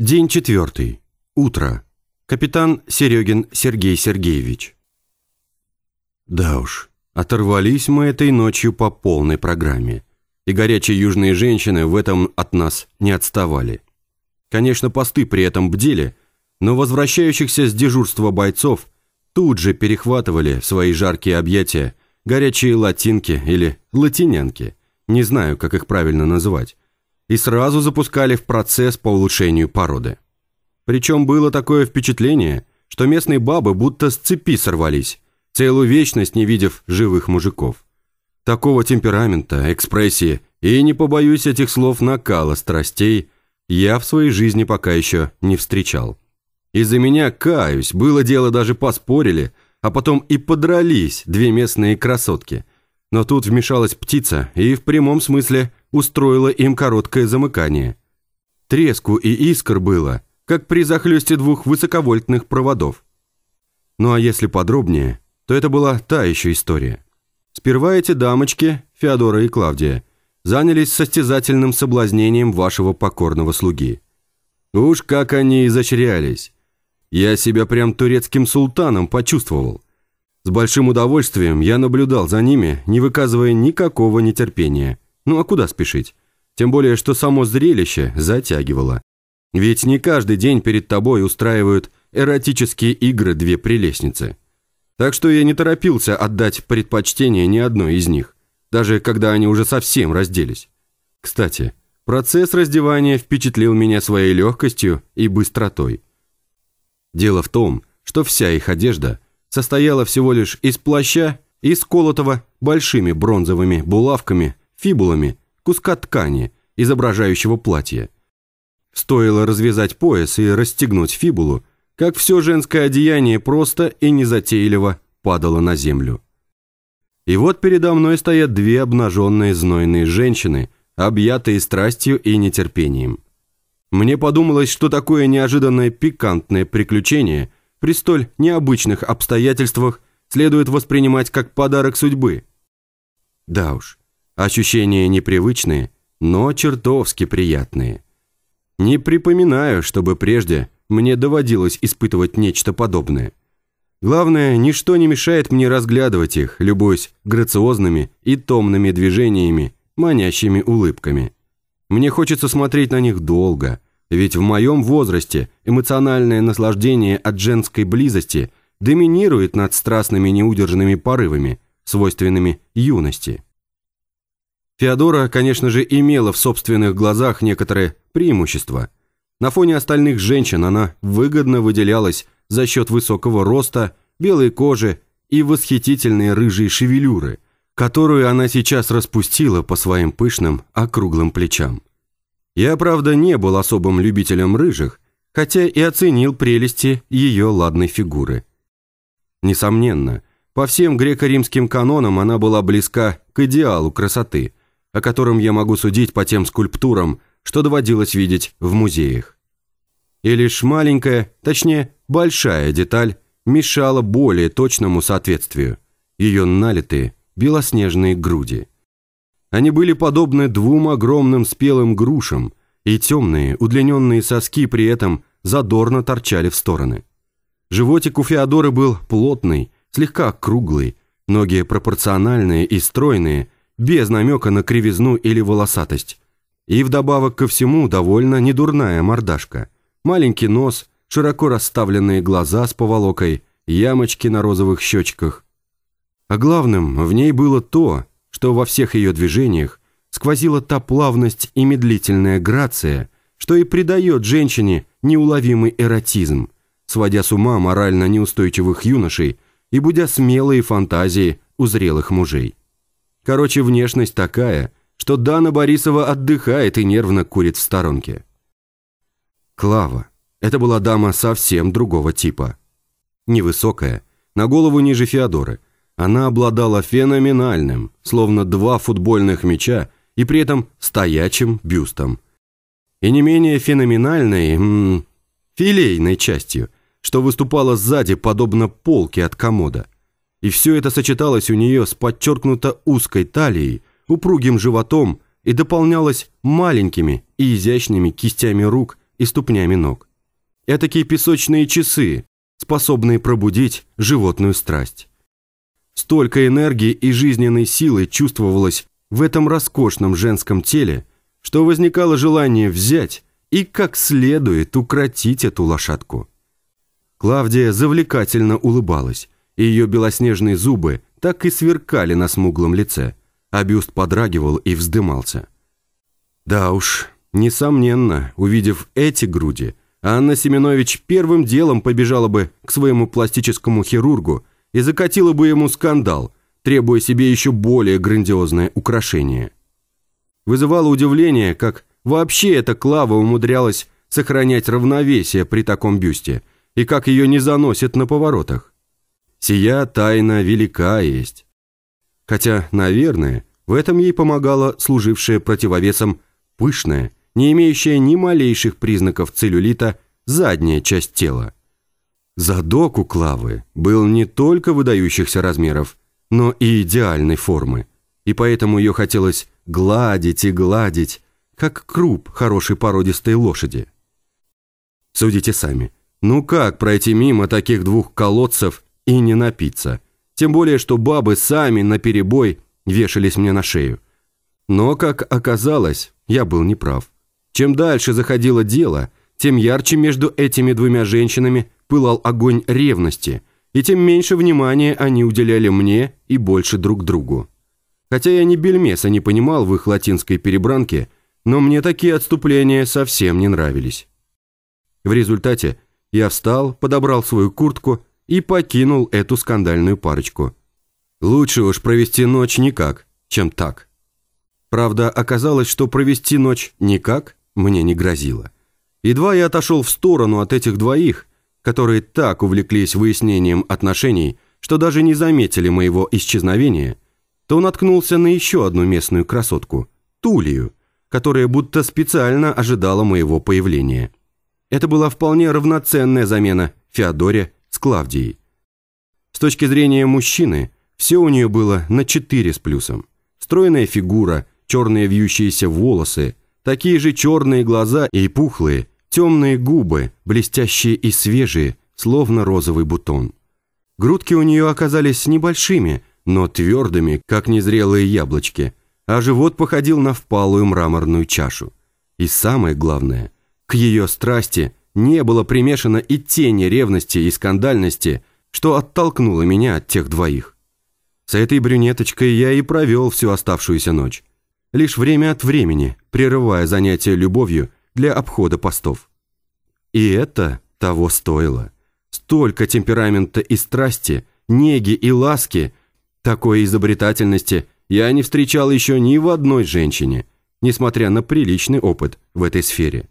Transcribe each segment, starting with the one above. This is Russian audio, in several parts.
День четвертый. Утро. Капитан Серегин Сергей Сергеевич. Да уж, оторвались мы этой ночью по полной программе. И горячие южные женщины в этом от нас не отставали. Конечно, посты при этом бдели, но возвращающихся с дежурства бойцов тут же перехватывали в свои жаркие объятия горячие латинки или латинянки, не знаю, как их правильно называть, и сразу запускали в процесс по улучшению породы. Причем было такое впечатление, что местные бабы будто с цепи сорвались, целую вечность не видев живых мужиков. Такого темперамента, экспрессии и, не побоюсь этих слов, накала страстей я в своей жизни пока еще не встречал. Из-за меня, каюсь, было дело даже поспорили, а потом и подрались две местные красотки. Но тут вмешалась птица и в прямом смысле устроила им короткое замыкание. Треску и искр было, как при захлесте двух высоковольтных проводов. Ну а если подробнее, то это была та еще история. Сперва эти дамочки, Феодора и Клавдия, занялись состязательным соблазнением вашего покорного слуги. Уж как они изощрялись. Я себя прям турецким султаном почувствовал. С большим удовольствием я наблюдал за ними, не выказывая никакого нетерпения. Ну а куда спешить? Тем более, что само зрелище затягивало. Ведь не каждый день перед тобой устраивают эротические игры две прелестницы. Так что я не торопился отдать предпочтение ни одной из них, даже когда они уже совсем разделись. Кстати, процесс раздевания впечатлил меня своей легкостью и быстротой. Дело в том, что вся их одежда состояла всего лишь из плаща и сколотого большими бронзовыми булавками, фибулами, куска ткани, изображающего платье. Стоило развязать пояс и расстегнуть фибулу, как все женское одеяние просто и незатейливо падало на землю. И вот передо мной стоят две обнаженные знойные женщины, объятые страстью и нетерпением. Мне подумалось, что такое неожиданное пикантное приключение при столь необычных обстоятельствах следует воспринимать как подарок судьбы. Да уж, ощущения непривычные, но чертовски приятные. Не припоминаю, чтобы прежде мне доводилось испытывать нечто подобное. Главное, ничто не мешает мне разглядывать их, любуясь грациозными и томными движениями, манящими улыбками. Мне хочется смотреть на них долго, ведь в моем возрасте эмоциональное наслаждение от женской близости доминирует над страстными неудержанными порывами, свойственными юности. Феодора, конечно же, имела в собственных глазах некоторые преимущества. На фоне остальных женщин она выгодно выделялась за счет высокого роста, белой кожи и восхитительной рыжей шевелюры – которую она сейчас распустила по своим пышным, округлым плечам. Я, правда, не был особым любителем рыжих, хотя и оценил прелести ее ладной фигуры. Несомненно, по всем греко-римским канонам она была близка к идеалу красоты, о котором я могу судить по тем скульптурам, что доводилось видеть в музеях. И лишь маленькая, точнее, большая деталь мешала более точному соответствию. Ее налитые, белоснежные груди. Они были подобны двум огромным спелым грушам, и темные, удлиненные соски при этом задорно торчали в стороны. Животик у Феодоры был плотный, слегка круглый, ноги пропорциональные и стройные, без намека на кривизну или волосатость. И вдобавок ко всему довольно недурная мордашка. Маленький нос, широко расставленные глаза с поволокой, ямочки на розовых щечках – а главным, в ней было то, что во всех ее движениях сквозила та плавность и медлительная грация, что и придает женщине неуловимый эротизм, сводя с ума морально неустойчивых юношей и будя смелые фантазии у зрелых мужей. Короче, внешность такая, что Дана Борисова отдыхает и нервно курит в сторонке. Клава. Это была дама совсем другого типа. Невысокая, на голову ниже Феодоры – она обладала феноменальным, словно два футбольных мяча, и при этом стоячим бюстом. И не менее феноменальной, м -м, филейной частью, что выступала сзади, подобно полке от комода. И все это сочеталось у нее с подчеркнуто узкой талией, упругим животом и дополнялось маленькими и изящными кистями рук и ступнями ног. Этакие песочные часы, способные пробудить животную страсть. Столько энергии и жизненной силы чувствовалось в этом роскошном женском теле, что возникало желание взять и как следует укротить эту лошадку. Клавдия завлекательно улыбалась, и ее белоснежные зубы так и сверкали на смуглом лице, а бюст подрагивал и вздымался. Да уж, несомненно, увидев эти груди, Анна Семенович первым делом побежала бы к своему пластическому хирургу и закатила бы ему скандал, требуя себе еще более грандиозное украшение. Вызывало удивление, как вообще эта Клава умудрялась сохранять равновесие при таком бюсте, и как ее не заносит на поворотах. Сия тайна велика есть. Хотя, наверное, в этом ей помогала служившая противовесом пышная, не имеющая ни малейших признаков целлюлита задняя часть тела. Задок у Клавы был не только выдающихся размеров, но и идеальной формы, и поэтому ее хотелось гладить и гладить, как круп хорошей породистой лошади. Судите сами, ну как пройти мимо таких двух колодцев и не напиться? Тем более, что бабы сами наперебой вешались мне на шею. Но, как оказалось, я был неправ. Чем дальше заходило дело, тем ярче между этими двумя женщинами пылал огонь ревности, и тем меньше внимания они уделяли мне и больше друг другу. Хотя я ни бельмеса не понимал в их латинской перебранке, но мне такие отступления совсем не нравились. В результате я встал, подобрал свою куртку и покинул эту скандальную парочку. Лучше уж провести ночь никак, чем так. Правда, оказалось, что провести ночь никак мне не грозило. Едва я отошел в сторону от этих двоих, которые так увлеклись выяснением отношений, что даже не заметили моего исчезновения, то наткнулся на еще одну местную красотку – Тулию, которая будто специально ожидала моего появления. Это была вполне равноценная замена Феодоре Клавдией. С точки зрения мужчины, все у нее было на 4 с плюсом. Стройная фигура, черные вьющиеся волосы, такие же черные глаза и пухлые, темные губы, блестящие и свежие, словно розовый бутон. Грудки у нее оказались небольшими, но твердыми, как незрелые яблочки, а живот походил на впалую мраморную чашу. И самое главное – к ее страсти не было примешано и тени ревности и скандальности, что оттолкнуло меня от тех двоих. С этой брюнеточкой я и провел всю оставшуюся ночь, лишь время от времени прерывая занятия любовью для обхода постов. И это того стоило. Столько темперамента и страсти, неги и ласки, такой изобретательности я не встречал еще ни в одной женщине, несмотря на приличный опыт в этой сфере.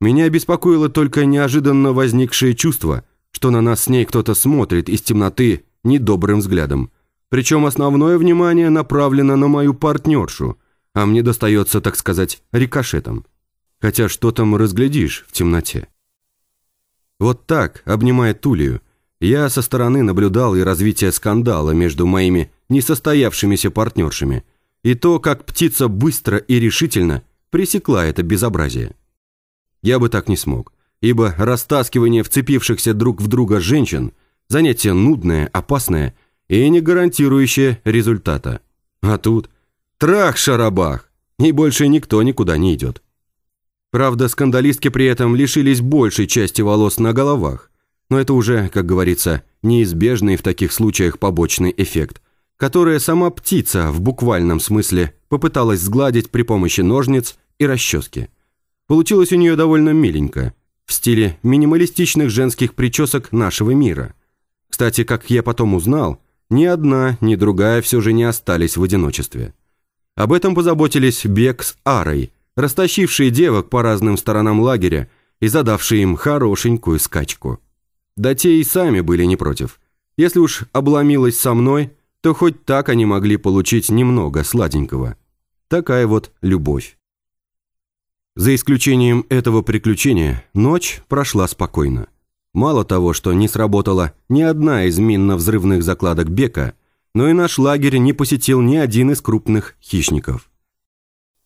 Меня беспокоило только неожиданно возникшее чувство, что на нас с ней кто-то смотрит из темноты недобрым взглядом. Причем основное внимание направлено на мою партнершу, а мне достается, так сказать, рикошетом. Хотя что там разглядишь в темноте? Вот так, обнимая Тулию, я со стороны наблюдал и развитие скандала между моими несостоявшимися партнершами, и то, как птица быстро и решительно пресекла это безобразие. Я бы так не смог, ибо растаскивание вцепившихся друг в друга женщин – занятие нудное, опасное и не гарантирующее результата. А тут трах-шарабах, и больше никто никуда не идет. Правда, скандалистки при этом лишились большей части волос на головах, но это уже, как говорится, неизбежный в таких случаях побочный эффект, который сама птица в буквальном смысле попыталась сгладить при помощи ножниц и расчески. Получилось у нее довольно миленько, в стиле минималистичных женских причесок нашего мира. Кстати, как я потом узнал, ни одна, ни другая все же не остались в одиночестве. Об этом позаботились Бек с Арой, растащившие девок по разным сторонам лагеря и задавшие им хорошенькую скачку. Да те и сами были не против. Если уж обломилась со мной, то хоть так они могли получить немного сладенького. Такая вот любовь. За исключением этого приключения, ночь прошла спокойно. Мало того, что не сработала ни одна из минно-взрывных закладок Бека, но и наш лагерь не посетил ни один из крупных хищников.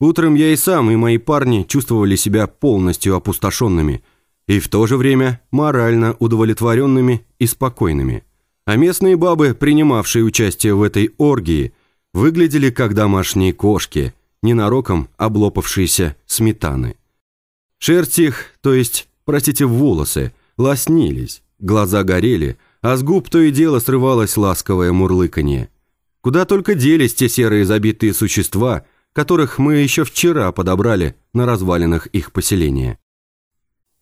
Утром я и сам, и мои парни чувствовали себя полностью опустошенными и в то же время морально удовлетворенными и спокойными. А местные бабы, принимавшие участие в этой оргии, выглядели как домашние кошки, ненароком облопавшиеся сметаны. Шерсть их, то есть, простите, волосы, лоснились, глаза горели, а с губ то и дело срывалось ласковое мурлыканье. Куда только делись те серые забитые существа, которых мы еще вчера подобрали на развалинах их поселения.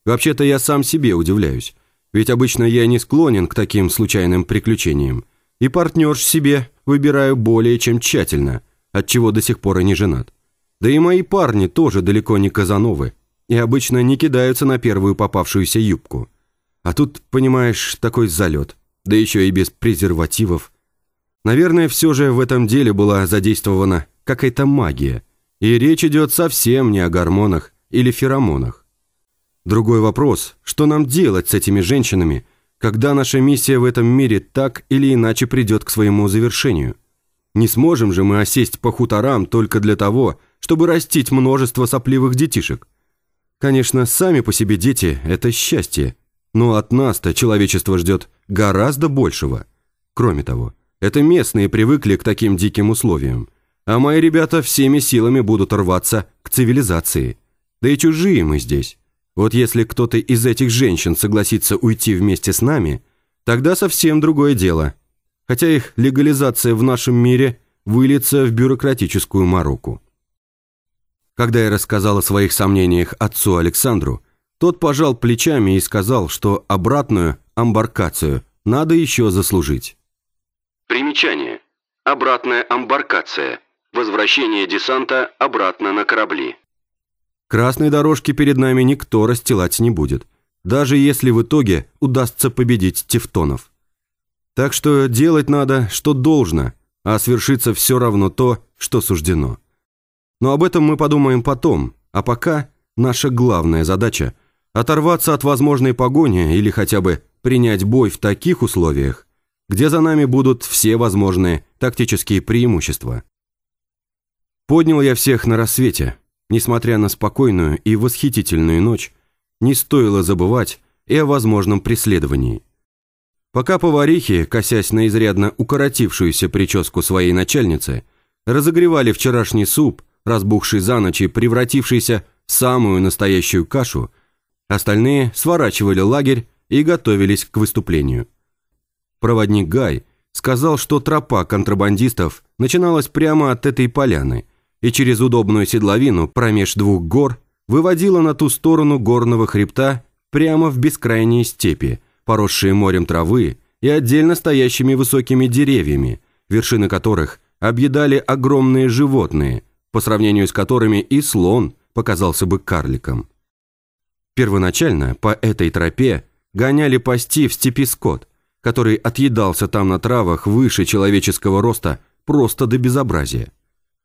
Вообще-то я сам себе удивляюсь, ведь обычно я не склонен к таким случайным приключениям, и партнерш себе выбираю более чем тщательно, от чего до сих пор и не женат. Да и мои парни тоже далеко не казановы, и обычно не кидаются на первую попавшуюся юбку. А тут, понимаешь, такой залет, да еще и без презервативов. Наверное, все же в этом деле была задействована какая-то магия, и речь идет совсем не о гормонах или феромонах. Другой вопрос, что нам делать с этими женщинами, когда наша миссия в этом мире так или иначе придет к своему завершению? Не сможем же мы осесть по хуторам только для того, чтобы растить множество сопливых детишек. Конечно, сами по себе дети – это счастье, но от нас-то человечество ждет гораздо большего. Кроме того, это местные привыкли к таким диким условиям, а мои ребята всеми силами будут рваться к цивилизации. Да и чужие мы здесь. Вот если кто-то из этих женщин согласится уйти вместе с нами, тогда совсем другое дело. Хотя их легализация в нашем мире выльется в бюрократическую мороку. Когда я рассказал о своих сомнениях отцу Александру, тот пожал плечами и сказал, что обратную амбаркацию надо еще заслужить. Примечание. Обратная амбаркация. Возвращение десанта обратно на корабли. Красной дорожки перед нами никто расстилать не будет, даже если в итоге удастся победить тевтонов. Так что делать надо, что должно, а свершится все равно то, что суждено. Но об этом мы подумаем потом, а пока наша главная задача – оторваться от возможной погони или хотя бы принять бой в таких условиях, где за нами будут все возможные тактические преимущества. Поднял я всех на рассвете. Несмотря на спокойную и восхитительную ночь, не стоило забывать и о возможном преследовании. Пока поварихи, косясь на изрядно укоротившуюся прическу своей начальницы, разогревали вчерашний суп, разбухший за ночь и превратившийся в самую настоящую кашу, остальные сворачивали лагерь и готовились к выступлению. Проводник Гай сказал, что тропа контрабандистов начиналась прямо от этой поляны и через удобную седловину промеж двух гор выводила на ту сторону горного хребта прямо в бескрайние степи, поросшие морем травы и отдельно стоящими высокими деревьями, вершины которых объедали огромные животные, по сравнению с которыми и слон показался бы карликом. Первоначально по этой тропе гоняли пасти в степи скот, который отъедался там на травах выше человеческого роста просто до безобразия.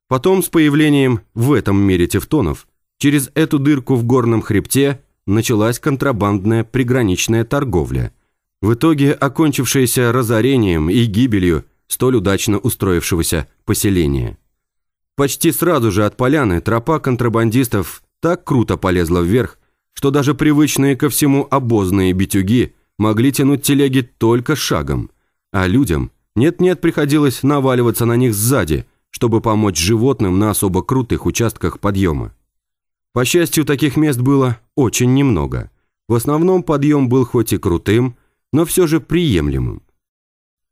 Потом с появлением в этом мире тевтонов через эту дырку в горном хребте началась контрабандная приграничная торговля, в итоге окончившаяся разорением и гибелью столь удачно устроившегося поселения. Почти сразу же от поляны тропа контрабандистов так круто полезла вверх, что даже привычные ко всему обозные битюги могли тянуть телеги только шагом, а людям нет-нет приходилось наваливаться на них сзади, чтобы помочь животным на особо крутых участках подъема. По счастью, таких мест было очень немного. В основном подъем был хоть и крутым, но все же приемлемым.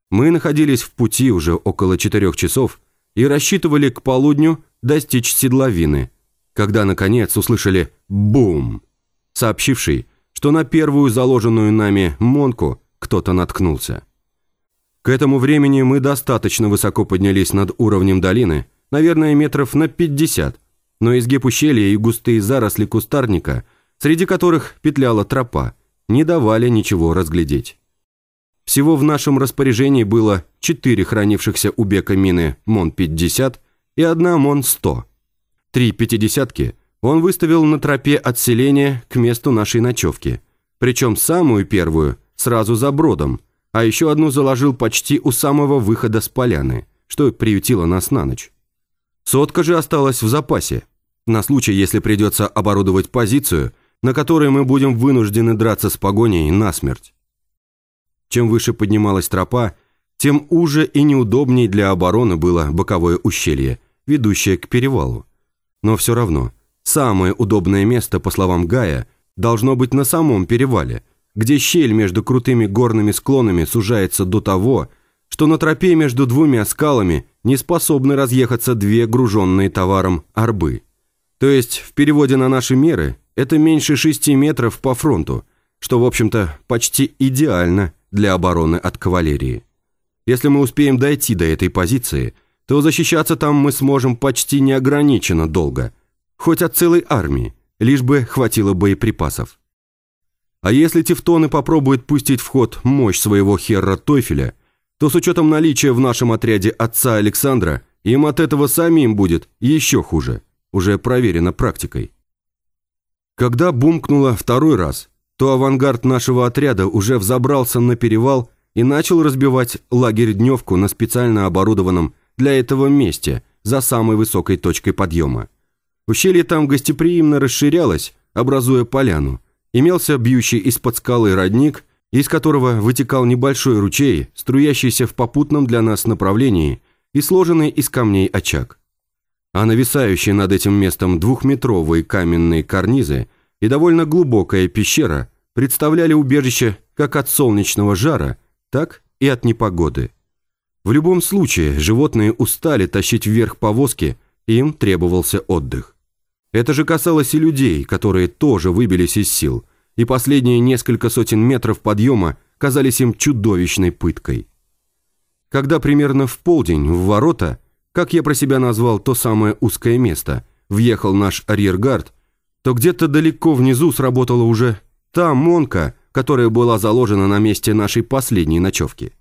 Мы находились в пути уже около четырех часов, и рассчитывали к полудню достичь седловины, когда, наконец, услышали «бум», сообщивший, что на первую заложенную нами монку кто-то наткнулся. К этому времени мы достаточно высоко поднялись над уровнем долины, наверное, метров на 50, но изгиб ущелья и густые заросли кустарника, среди которых петляла тропа, не давали ничего разглядеть. Всего в нашем распоряжении было четыре хранившихся у Бека мины МОН-50 и одна МОН-100. Три пятидесятки он выставил на тропе отселения к месту нашей ночевки, причем самую первую сразу за бродом, а еще одну заложил почти у самого выхода с поляны, что приютило нас на ночь. Сотка же осталась в запасе. На случай, если придется оборудовать позицию, на которой мы будем вынуждены драться с погоней насмерть. Чем выше поднималась тропа, тем уже и неудобней для обороны было боковое ущелье, ведущее к перевалу. Но все равно, самое удобное место, по словам Гая, должно быть на самом перевале, где щель между крутыми горными склонами сужается до того, что на тропе между двумя скалами не способны разъехаться две груженные товаром арбы. То есть, в переводе на наши меры, это меньше 6 метров по фронту, что, в общем-то, почти идеально для обороны от кавалерии. Если мы успеем дойти до этой позиции, то защищаться там мы сможем почти неограниченно долго, хоть от целой армии, лишь бы хватило боеприпасов. А если тевтоны попробуют пустить в ход мощь своего херра Тойфеля, то с учетом наличия в нашем отряде отца Александра, им от этого самим будет еще хуже, уже проверено практикой. Когда бумкнуло второй раз, то авангард нашего отряда уже взобрался на перевал и начал разбивать лагерь-дневку на специально оборудованном для этого месте, за самой высокой точкой подъема. Ущелье там гостеприимно расширялось, образуя поляну. Имелся бьющий из-под скалы родник, из которого вытекал небольшой ручей, струящийся в попутном для нас направлении и сложенный из камней очаг. А нависающие над этим местом двухметровые каменные карнизы и довольно глубокая пещера представляли убежище как от солнечного жара, так и от непогоды. В любом случае, животные устали тащить вверх повозки, им требовался отдых. Это же касалось и людей, которые тоже выбились из сил, и последние несколько сотен метров подъема казались им чудовищной пыткой. Когда примерно в полдень в ворота, как я про себя назвал то самое узкое место, въехал наш арьергард, то где-то далеко внизу сработала уже та монка, которая была заложена на месте нашей последней ночевки.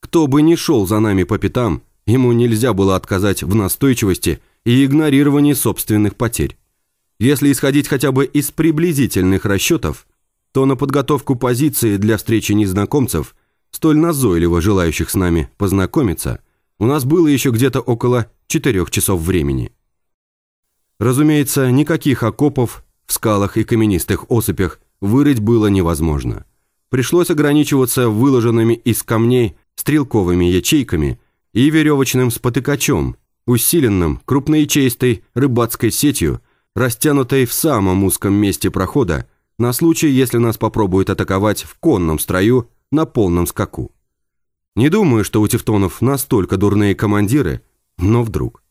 Кто бы ни шел за нами по пятам, ему нельзя было отказать в настойчивости и игнорировании собственных потерь. Если исходить хотя бы из приблизительных расчетов, то на подготовку позиции для встречи незнакомцев, столь назойливо желающих с нами познакомиться, у нас было еще где-то около четырех часов времени. Разумеется, никаких окопов в скалах и каменистых осыпях вырыть было невозможно. Пришлось ограничиваться выложенными из камней стрелковыми ячейками и веревочным спотыкачом, усиленным крупноячеистой рыбацкой сетью, растянутой в самом узком месте прохода, на случай, если нас попробуют атаковать в конном строю на полном скаку. Не думаю, что у тевтонов настолько дурные командиры, но вдруг.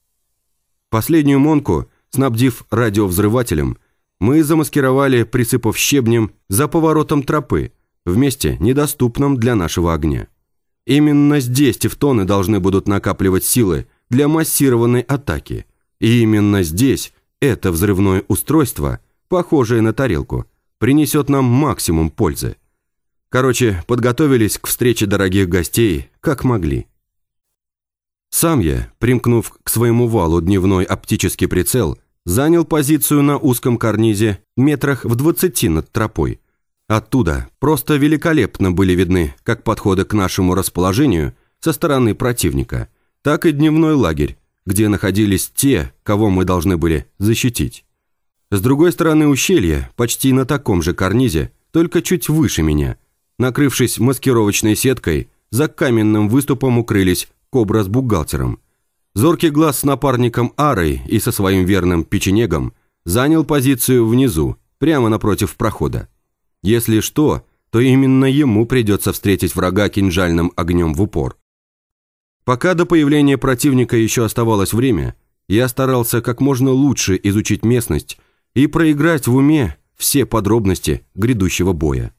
Последнюю монку Снабдив радиовзрывателем, мы замаскировали, присыпав щебнем, за поворотом тропы, в месте, недоступном для нашего огня. Именно здесь тевтоны должны будут накапливать силы для массированной атаки. И именно здесь это взрывное устройство, похожее на тарелку, принесет нам максимум пользы. Короче, подготовились к встрече дорогих гостей, как могли. Сам я, примкнув к своему валу дневной оптический прицел, занял позицию на узком карнизе метрах в двадцати над тропой. Оттуда просто великолепно были видны как подходы к нашему расположению со стороны противника, так и дневной лагерь, где находились те, кого мы должны были защитить. С другой стороны ущелья, почти на таком же карнизе, только чуть выше меня, накрывшись маскировочной сеткой, за каменным выступом укрылись кобра с бухгалтером. Зоркий глаз с напарником Арой и со своим верным печенегом занял позицию внизу, прямо напротив прохода. Если что, то именно ему придется встретить врага кинжальным огнем в упор. Пока до появления противника еще оставалось время, я старался как можно лучше изучить местность и проиграть в уме все подробности грядущего боя.